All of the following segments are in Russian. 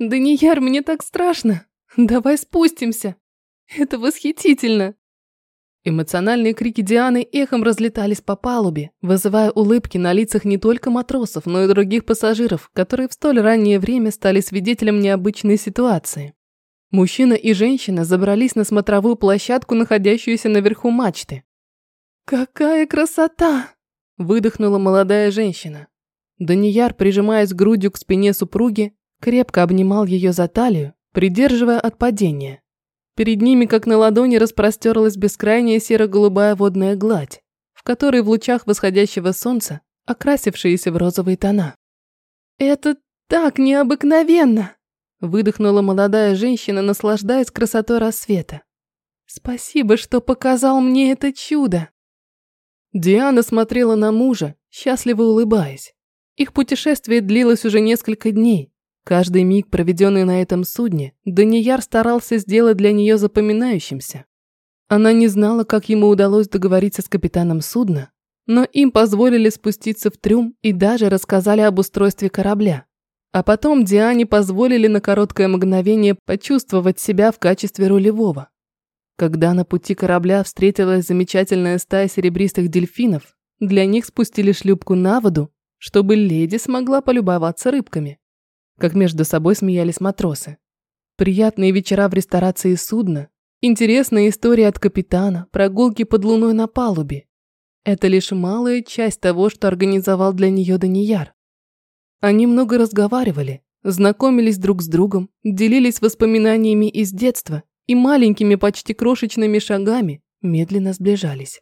Данияр, мне так страшно! Давай спустимся! Это восхитительно!» Эмоциональные крики Дианы эхом разлетались по палубе, вызывая улыбки на лицах не только матросов, но и других пассажиров, которые в столь раннее время стали свидетелем необычной ситуации. Мужчина и женщина забрались на смотровую площадку, находящуюся наверху мачты. «Какая красота!» – выдохнула молодая женщина. Данияр, прижимаясь грудью к спине супруги, крепко обнимал ее за талию, придерживая от падения. Перед ними, как на ладони, распростерлась бескрайняя серо-голубая водная гладь, в которой в лучах восходящего солнца окрасившиеся в розовые тона. «Это так необыкновенно!» – выдохнула молодая женщина, наслаждаясь красотой рассвета. «Спасибо, что показал мне это чудо!» Диана смотрела на мужа, счастливо улыбаясь. Их путешествие длилось уже несколько дней, Каждый миг, проведенный на этом судне, Данияр старался сделать для нее запоминающимся. Она не знала, как ему удалось договориться с капитаном судна, но им позволили спуститься в трюм и даже рассказали об устройстве корабля. А потом Диане позволили на короткое мгновение почувствовать себя в качестве рулевого. Когда на пути корабля встретилась замечательная стая серебристых дельфинов, для них спустили шлюпку на воду, чтобы леди смогла полюбоваться рыбками как между собой смеялись матросы. Приятные вечера в ресторации судна, интересная история от капитана, прогулки под луной на палубе. Это лишь малая часть того, что организовал для нее Данияр. Они много разговаривали, знакомились друг с другом, делились воспоминаниями из детства и маленькими, почти крошечными шагами медленно сближались.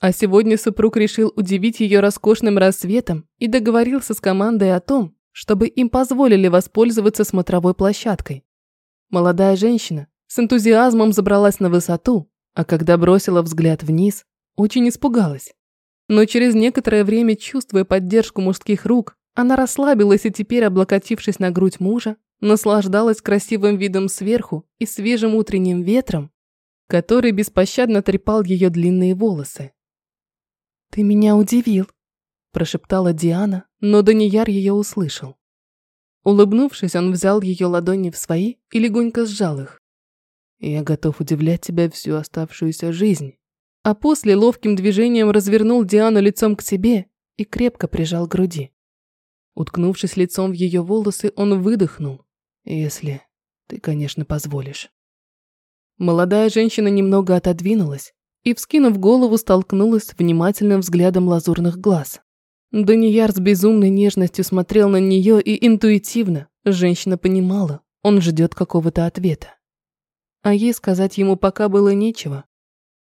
А сегодня супруг решил удивить ее роскошным рассветом и договорился с командой о том, чтобы им позволили воспользоваться смотровой площадкой. Молодая женщина с энтузиазмом забралась на высоту, а когда бросила взгляд вниз, очень испугалась. Но через некоторое время, чувствуя поддержку мужских рук, она расслабилась и теперь, облокотившись на грудь мужа, наслаждалась красивым видом сверху и свежим утренним ветром, который беспощадно трепал ее длинные волосы. «Ты меня удивил», – прошептала Диана, но Данияр ее услышал. Улыбнувшись, он взял ее ладони в свои и легонько сжал их. «Я готов удивлять тебя всю оставшуюся жизнь». А после ловким движением развернул Диану лицом к себе и крепко прижал к груди. Уткнувшись лицом в ее волосы, он выдохнул. «Если ты, конечно, позволишь». Молодая женщина немного отодвинулась и, вскинув голову, столкнулась с внимательным взглядом лазурных глаз. Данияр с безумной нежностью смотрел на нее и интуитивно, женщина понимала, он ждет какого-то ответа. А ей сказать ему пока было нечего.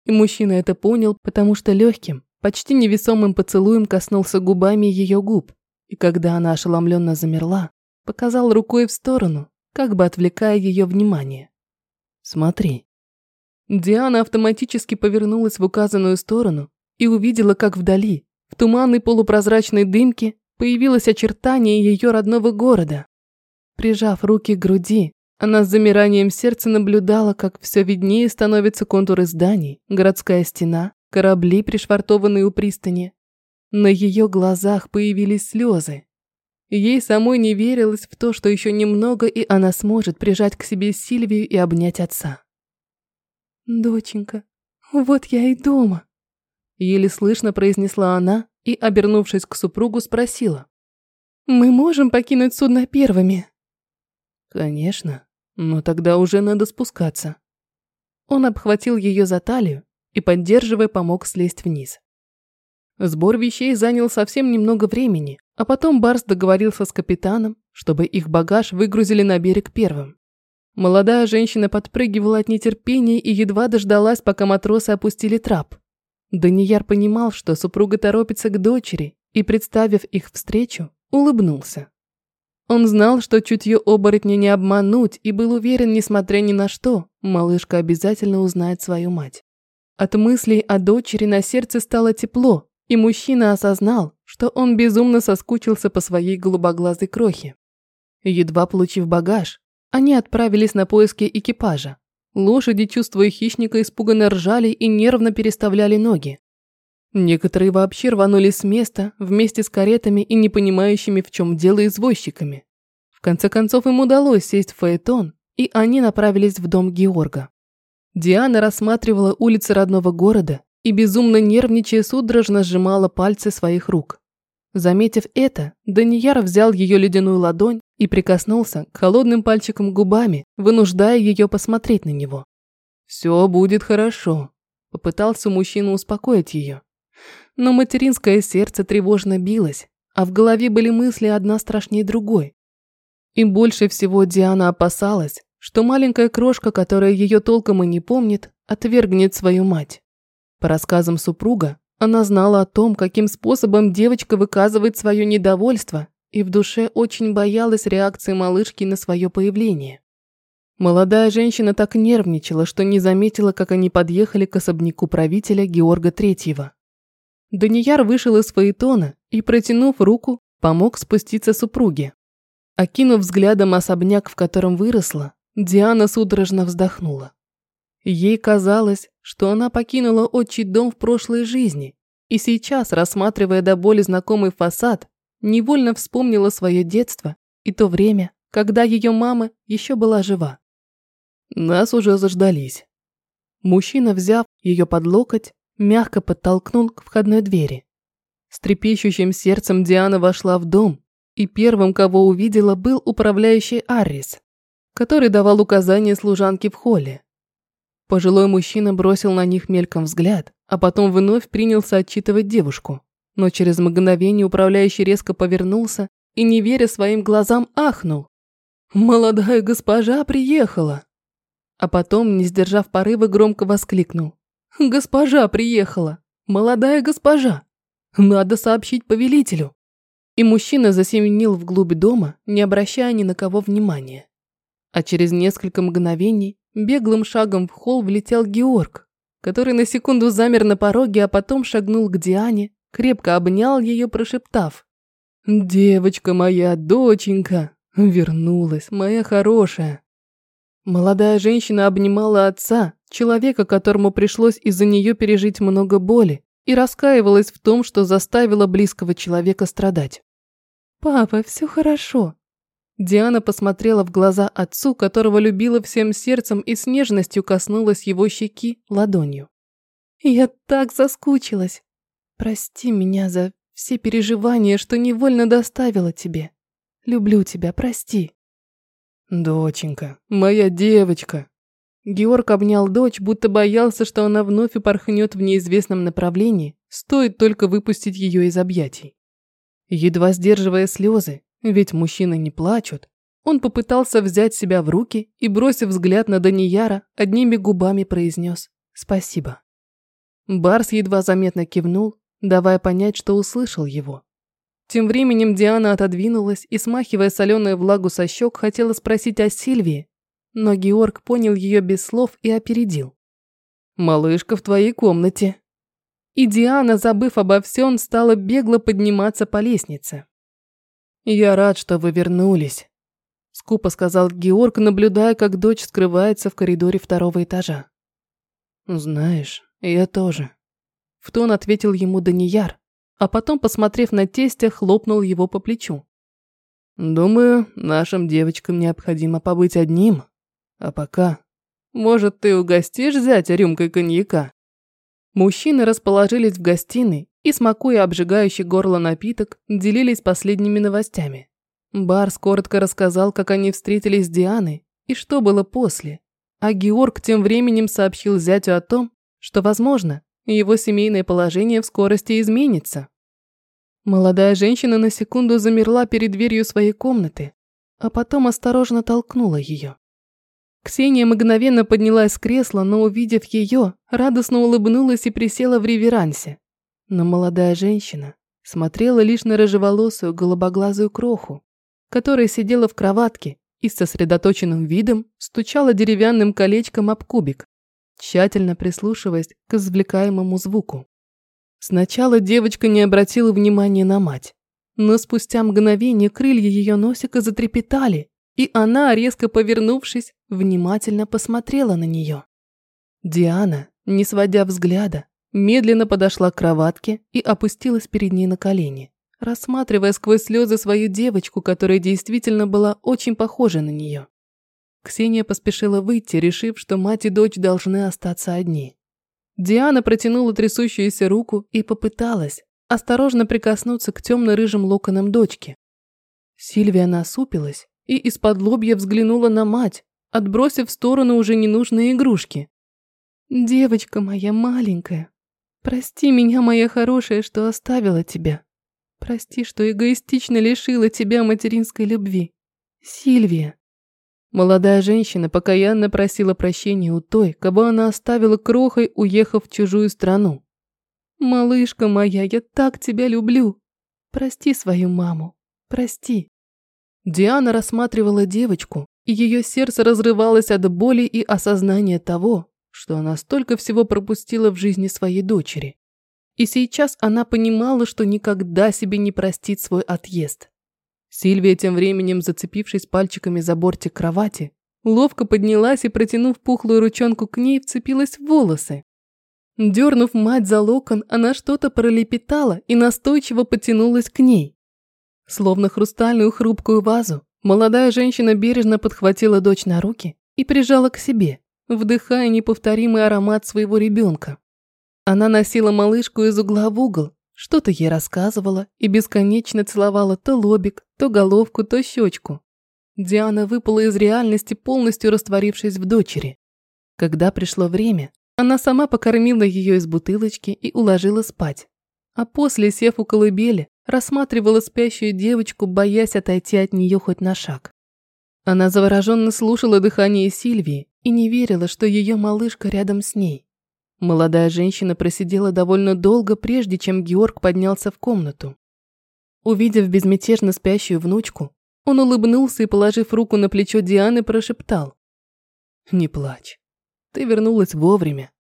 И мужчина это понял, потому что легким, почти невесомым поцелуем коснулся губами ее губ, и когда она ошеломленно замерла, показал рукой в сторону, как бы отвлекая ее внимание. «Смотри». Диана автоматически повернулась в указанную сторону и увидела, как вдали, в туманной полупрозрачной дымке появилось очертание ее родного города. Прижав руки к груди, она с замиранием сердца наблюдала, как все виднее становятся контуры зданий, городская стена, корабли, пришвартованные у пристани. На ее глазах появились слезы. Ей самой не верилось в то, что еще немного, и она сможет прижать к себе Сильвию и обнять отца. «Доченька, вот я и дома», Еле слышно произнесла она и, обернувшись к супругу, спросила. «Мы можем покинуть судно первыми?» «Конечно, но тогда уже надо спускаться». Он обхватил ее за талию и, поддерживая, помог слезть вниз. Сбор вещей занял совсем немного времени, а потом Барс договорился с капитаном, чтобы их багаж выгрузили на берег первым. Молодая женщина подпрыгивала от нетерпения и едва дождалась, пока матросы опустили трап. Данияр понимал, что супруга торопится к дочери, и, представив их встречу, улыбнулся. Он знал, что чутье оборотня не обмануть, и был уверен, несмотря ни на что, малышка обязательно узнает свою мать. От мыслей о дочери на сердце стало тепло, и мужчина осознал, что он безумно соскучился по своей голубоглазой крохе. Едва получив багаж, они отправились на поиски экипажа. Лошади, чувствуя хищника, испуганно ржали и нервно переставляли ноги. Некоторые вообще рванули с места вместе с каретами и непонимающими, в чем дело извозчиками. В конце концов им удалось сесть в фаэтон, и они направились в дом Георга. Диана рассматривала улицы родного города и, безумно нервничая, судорожно сжимала пальцы своих рук. Заметив это, Данияр взял ее ледяную ладонь и прикоснулся к холодным пальчикам губами, вынуждая ее посмотреть на него. «Все будет хорошо», – попытался мужчина успокоить ее. Но материнское сердце тревожно билось, а в голове были мысли одна страшнее другой. И больше всего Диана опасалась, что маленькая крошка, которая ее толком и не помнит, отвергнет свою мать. По рассказам супруга, она знала о том, каким способом девочка выказывает свое недовольство, и в душе очень боялась реакции малышки на свое появление. Молодая женщина так нервничала, что не заметила, как они подъехали к особняку правителя Георга Третьего. Данияр вышел из фаэтона и, протянув руку, помог спуститься супруге. Окинув взглядом особняк, в котором выросла, Диана судорожно вздохнула. Ей казалось, что она покинула отчий дом в прошлой жизни, и сейчас, рассматривая до боли знакомый фасад, невольно вспомнила свое детство и то время, когда ее мама еще была жива. Нас уже заждались. Мужчина, взяв ее под локоть, мягко подтолкнул к входной двери. С трепещущим сердцем Диана вошла в дом, и первым, кого увидела, был управляющий Аррис, который давал указания служанке в холле. Пожилой мужчина бросил на них мельком взгляд, а потом вновь принялся отчитывать девушку. Но через мгновение управляющий резко повернулся и, не веря своим глазам, ахнул. «Молодая госпожа приехала!» А потом, не сдержав порыва, громко воскликнул. «Госпожа приехала! Молодая госпожа! Надо сообщить повелителю!» И мужчина засеменил вглубь дома, не обращая ни на кого внимания. А через несколько мгновений беглым шагом в холл влетел Георг, который на секунду замер на пороге, а потом шагнул к Диане, крепко обнял ее, прошептав. «Девочка моя, доченька, вернулась, моя хорошая». Молодая женщина обнимала отца, человека, которому пришлось из-за нее пережить много боли, и раскаивалась в том, что заставила близкого человека страдать. «Папа, все хорошо». Диана посмотрела в глаза отцу, которого любила всем сердцем и с нежностью коснулась его щеки ладонью. «Я так соскучилась. Прости меня за все переживания, что невольно доставила тебе. Люблю тебя, прости». «Доченька, моя девочка». Георг обнял дочь, будто боялся, что она вновь упорхнет в неизвестном направлении, стоит только выпустить ее из объятий. Едва сдерживая слезы, ведь мужчины не плачут, он попытался взять себя в руки и, бросив взгляд на Данияра, одними губами произнес «Спасибо». Барс едва заметно кивнул, давая понять, что услышал его. Тем временем Диана отодвинулась и, смахивая соленую влагу со щек, хотела спросить о Сильвии, но Георг понял ее без слов и опередил. «Малышка в твоей комнате», и Диана, забыв обо всем, стала бегло подниматься по лестнице. «Я рад, что вы вернулись», – скупо сказал Георг, наблюдая, как дочь скрывается в коридоре второго этажа. «Знаешь, я тоже», – в тон ответил ему Данияр, а потом, посмотрев на тестя, хлопнул его по плечу. «Думаю, нашим девочкам необходимо побыть одним, а пока, может, ты угостишь зятя рюмкой коньяка?» Мужчины расположились в гостиной и, смакуя обжигающий горло напиток, делились последними новостями. Барс коротко рассказал, как они встретились с Дианой и что было после. А Георг тем временем сообщил зятю о том, что, возможно, его семейное положение в скорости изменится. Молодая женщина на секунду замерла перед дверью своей комнаты, а потом осторожно толкнула ее. Ксения мгновенно поднялась с кресла, но, увидев ее, радостно улыбнулась и присела в реверансе. Но молодая женщина смотрела лишь на рыжеволосую голубоглазую кроху, которая сидела в кроватке и с сосредоточенным видом стучала деревянным колечком об кубик, тщательно прислушиваясь к извлекаемому звуку. Сначала девочка не обратила внимания на мать, но спустя мгновение крылья ее носика затрепетали, и она, резко повернувшись, внимательно посмотрела на нее. Диана, не сводя взгляда, медленно подошла к кроватке и опустилась перед ней на колени, рассматривая сквозь слезы свою девочку, которая действительно была очень похожа на нее. Ксения поспешила выйти, решив, что мать и дочь должны остаться одни. Диана протянула трясущуюся руку и попыталась осторожно прикоснуться к темно-рыжим локонам дочки. Сильвия насупилась и из-под лобья взглянула на мать, отбросив в сторону уже ненужные игрушки. «Девочка моя маленькая, прости меня, моя хорошая, что оставила тебя. Прости, что эгоистично лишила тебя материнской любви. Сильвия». Молодая женщина покаянно просила прощения у той, кого она оставила крохой, уехав в чужую страну. «Малышка моя, я так тебя люблю. Прости свою маму, прости». Диана рассматривала девочку, и ее сердце разрывалось от боли и осознания того, что она столько всего пропустила в жизни своей дочери. И сейчас она понимала, что никогда себе не простит свой отъезд. Сильвия, тем временем зацепившись пальчиками за бортик кровати, ловко поднялась и, протянув пухлую ручонку к ней, вцепилась в волосы. Дернув мать за локон, она что-то пролепетала и настойчиво потянулась к ней. Словно хрустальную хрупкую вазу, молодая женщина бережно подхватила дочь на руки и прижала к себе, вдыхая неповторимый аромат своего ребенка. Она носила малышку из угла в угол, что-то ей рассказывала и бесконечно целовала то лобик, то головку, то щечку. Диана выпала из реальности, полностью растворившись в дочери. Когда пришло время, она сама покормила ее из бутылочки и уложила спать. А после, сев у колыбели, рассматривала спящую девочку, боясь отойти от нее хоть на шаг. Она завороженно слушала дыхание Сильвии и не верила, что ее малышка рядом с ней. Молодая женщина просидела довольно долго, прежде чем Георг поднялся в комнату. Увидев безмятежно спящую внучку, он улыбнулся и, положив руку на плечо Дианы, прошептал. «Не плачь. Ты вернулась вовремя.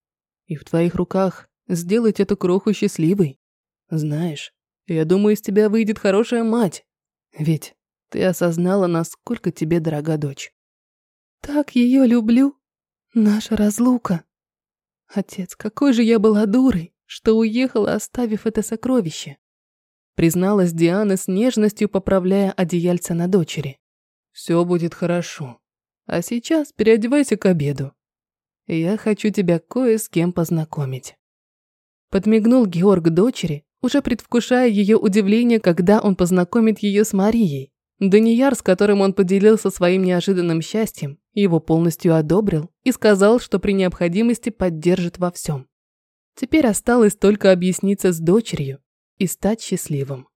И в твоих руках сделать эту кроху счастливой. Знаешь, я думаю, из тебя выйдет хорошая мать. Ведь ты осознала, насколько тебе дорога дочь. Так ее люблю. Наша разлука. Отец, какой же я была дурой, что уехала, оставив это сокровище. Призналась Диана с нежностью, поправляя одеяльце на дочери. Все будет хорошо. А сейчас переодевайся к обеду. Я хочу тебя кое с кем познакомить. Подмигнул Георг дочери, уже предвкушая ее удивление, когда он познакомит ее с Марией. Данияр, с которым он поделился своим неожиданным счастьем, его полностью одобрил и сказал, что при необходимости поддержит во всем. Теперь осталось только объясниться с дочерью и стать счастливым.